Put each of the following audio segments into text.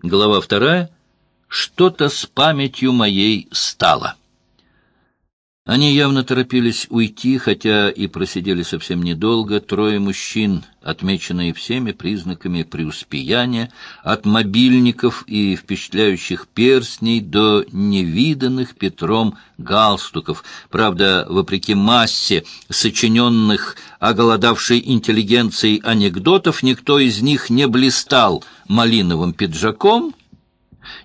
Глава вторая. Что-то с памятью моей стало. Они явно торопились уйти, хотя и просидели совсем недолго. Трое мужчин, отмеченные всеми признаками преуспеяния, от мобильников и впечатляющих перстней до невиданных Петром галстуков. Правда, вопреки массе сочиненных оголодавшей интеллигенцией анекдотов, никто из них не блистал малиновым пиджаком,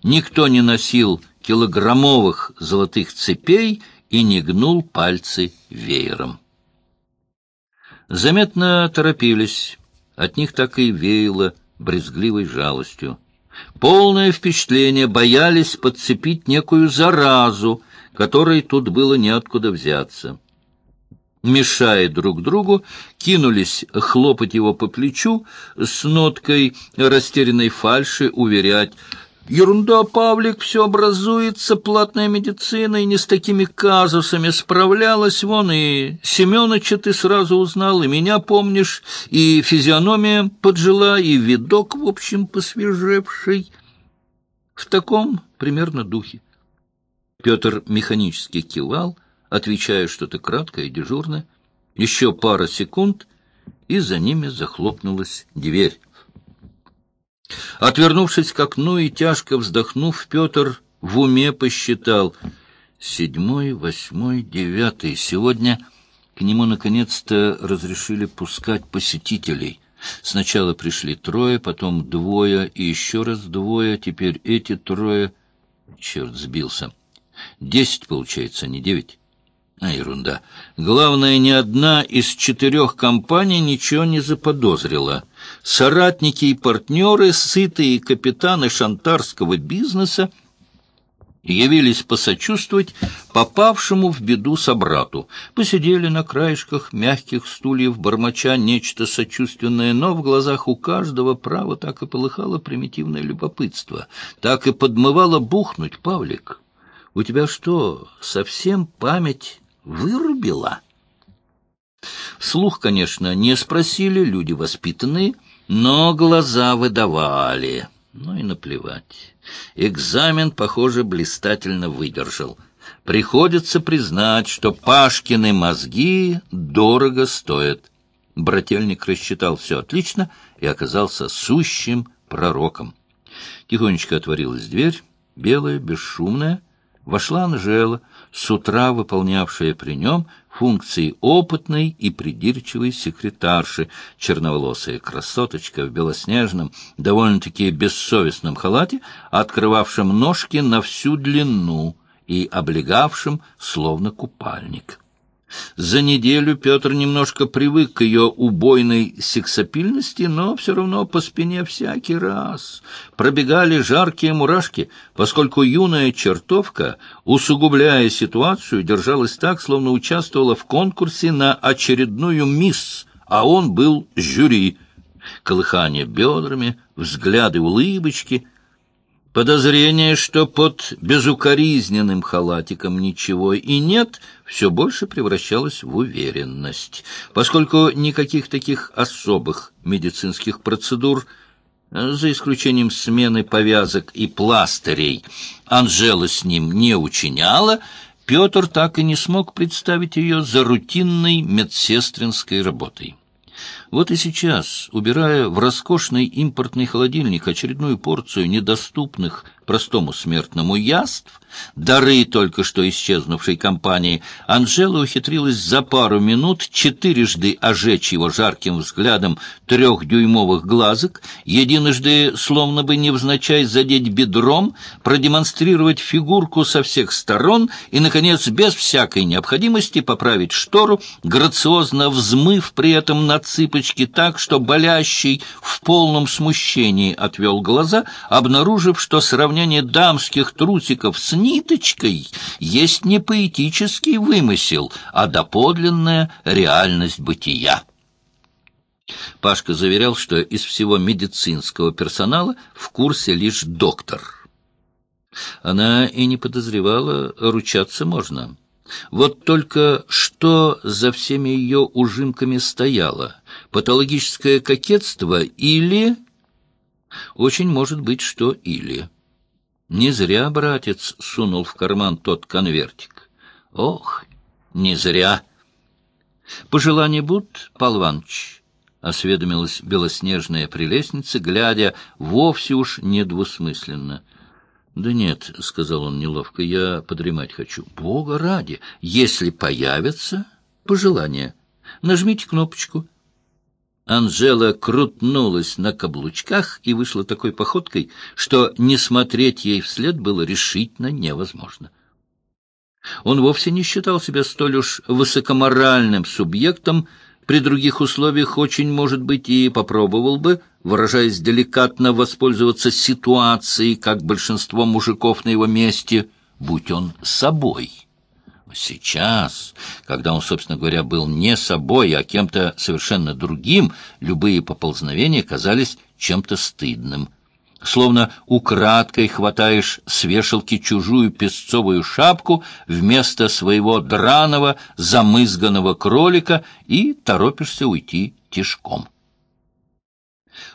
никто не носил килограммовых золотых цепей — и не гнул пальцы веером. Заметно торопились, от них так и веяло брезгливой жалостью. Полное впечатление боялись подцепить некую заразу, которой тут было неоткуда взяться. Мешая друг другу, кинулись хлопать его по плечу с ноткой растерянной фальши, уверять — Ерунда, Павлик, все образуется, платная медицина, и не с такими казусами справлялась. Вон и Семеновича ты сразу узнал, и меня помнишь, и физиономия поджила, и видок, в общем, посвежевший. В таком примерно духе. Петр механически кивал, отвечая что-то краткое и дежурное. Еще пара секунд, и за ними захлопнулась дверь. Отвернувшись к окну и тяжко вздохнув, Петр в уме посчитал. Седьмой, восьмой, девятый. Сегодня к нему наконец-то разрешили пускать посетителей. Сначала пришли трое, потом двое и еще раз двое, теперь эти трое... Черт, сбился. Десять, получается, а не девять. А, ерунда. Главное, ни одна из четырех компаний ничего не заподозрила. Соратники и партнеры, сытые капитаны шантарского бизнеса, явились посочувствовать попавшему в беду собрату. Посидели на краешках мягких стульев, бормоча нечто сочувственное, но в глазах у каждого право так и полыхало примитивное любопытство, так и подмывало бухнуть, Павлик. У тебя что, совсем память вырубила? Слух, конечно, не спросили, люди воспитанные, но глаза выдавали. Ну и наплевать. Экзамен, похоже, блистательно выдержал. Приходится признать, что Пашкины мозги дорого стоят. Брательник рассчитал все отлично и оказался сущим пророком. Тихонечко отворилась дверь, белая, бесшумная. Вошла Анжела, с утра выполнявшая при нем функции опытной и придирчивой секретарши, черноволосая красоточка в белоснежном, довольно-таки бессовестном халате, открывавшем ножки на всю длину и облегавшем словно купальник. За неделю Петр немножко привык к ее убойной сексапильности, но все равно по спине всякий раз пробегали жаркие мурашки, поскольку юная чертовка, усугубляя ситуацию, держалась так, словно участвовала в конкурсе на очередную мисс, а он был жюри. Колыхание бедрами, взгляды улыбочки — Подозрение, что под безукоризненным халатиком ничего и нет, все больше превращалось в уверенность, поскольку никаких таких особых медицинских процедур, за исключением смены повязок и пластырей, Анжела с ним не учиняла, Петр так и не смог представить ее за рутинной медсестринской работой. Вот и сейчас, убирая в роскошный импортный холодильник очередную порцию недоступных простому смертному яств, дары только что исчезнувшей компании, Анжела ухитрилась за пару минут четырежды ожечь его жарким взглядом трехдюймовых глазок, единожды, словно бы невзначай задеть бедром, продемонстрировать фигурку со всех сторон и, наконец, без всякой необходимости поправить штору, грациозно взмыв при этом на цыпочки так, что болящий в полном смущении отвел глаза, обнаружив, что сравнение дамских трусиков с ниточкой есть не поэтический вымысел, а доподлинная реальность бытия. Пашка заверял, что из всего медицинского персонала в курсе лишь доктор. Она и не подозревала, ручаться можно. Вот только что за всеми ее ужимками стояло? Патологическое кокетство или Очень может быть, что или. Не зря братец сунул в карман тот конвертик. Ох, не зря. Пожелания будут, Пал Иванович? — осведомилась белоснежная прелестница, глядя вовсе уж недвусмысленно. — Да нет, — сказал он неловко, — я подремать хочу. — Бога ради! Если появятся пожелания, нажмите кнопочку. Анжела крутнулась на каблучках и вышла такой походкой, что не смотреть ей вслед было решительно невозможно. Он вовсе не считал себя столь уж высокоморальным субъектом, при других условиях очень, может быть, и попробовал бы, выражаясь деликатно, воспользоваться ситуацией, как большинство мужиков на его месте, будь он собой. Сейчас, когда он, собственно говоря, был не собой, а кем-то совершенно другим, любые поползновения казались чем-то стыдным. Словно украдкой хватаешь с вешалки чужую песцовую шапку вместо своего драного, замызганного кролика и торопишься уйти тишком.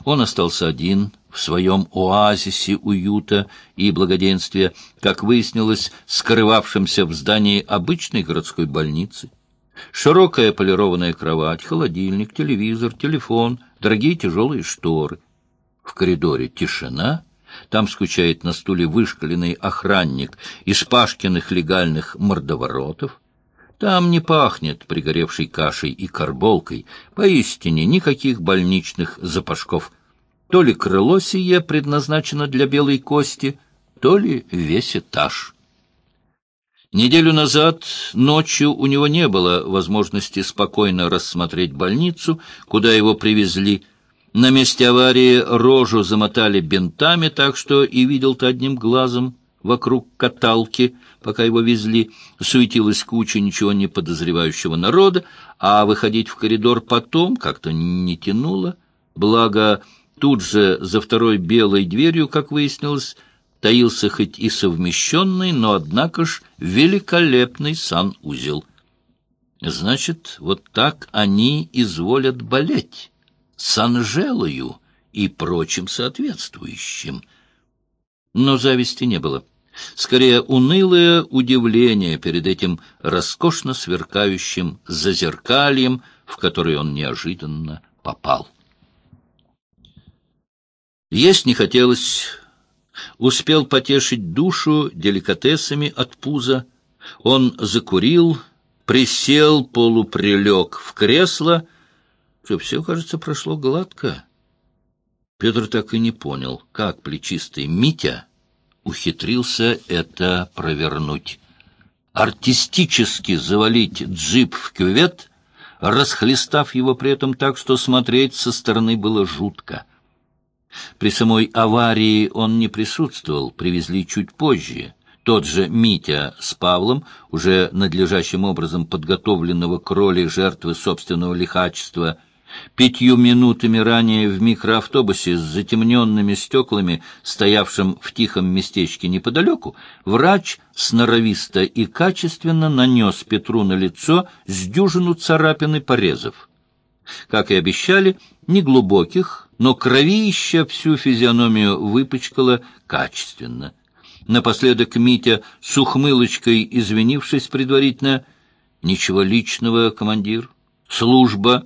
Он остался один в своем оазисе уюта и благоденствия, как выяснилось, скрывавшемся в здании обычной городской больницы. Широкая полированная кровать, холодильник, телевизор, телефон, дорогие тяжелые шторы. В коридоре тишина, там скучает на стуле вышкаленный охранник из Пашкиных легальных мордоворотов. Там не пахнет пригоревшей кашей и карболкой, поистине никаких больничных запашков. То ли крыло сие предназначено для белой кости, то ли весь этаж. Неделю назад ночью у него не было возможности спокойно рассмотреть больницу, куда его привезли. На месте аварии рожу замотали бинтами, так что и видел-то одним глазом вокруг каталки, пока его везли, суетилась куча ничего не подозревающего народа, а выходить в коридор потом как-то не тянуло. Благо, тут же за второй белой дверью, как выяснилось, таился хоть и совмещенный, но, однако ж, великолепный санузел. Значит, вот так они изволят болеть, с Анжелою и прочим соответствующим. Но зависти не было. Скорее, унылое удивление перед этим роскошно сверкающим зазеркальем, в которое он неожиданно попал. Есть не хотелось. Успел потешить душу деликатесами от пуза. Он закурил, присел, полуприлег в кресло. Что все, кажется, прошло гладко. Петр так и не понял, как плечистый Митя ухитрился это провернуть. Артистически завалить джип в кювет, расхлестав его при этом так, что смотреть со стороны было жутко. При самой аварии он не присутствовал, привезли чуть позже. Тот же Митя с Павлом, уже надлежащим образом подготовленного к роли жертвы собственного лихачества, Пятью минутами ранее в микроавтобусе с затемненными стеклами, стоявшем в тихом местечке неподалеку, врач сноровисто и качественно нанес Петру на лицо с дюжину царапин и порезов. Как и обещали, неглубоких, но кровища всю физиономию выпачкала качественно. Напоследок Митя с ухмылочкой, извинившись предварительно, «Ничего личного, командир. Служба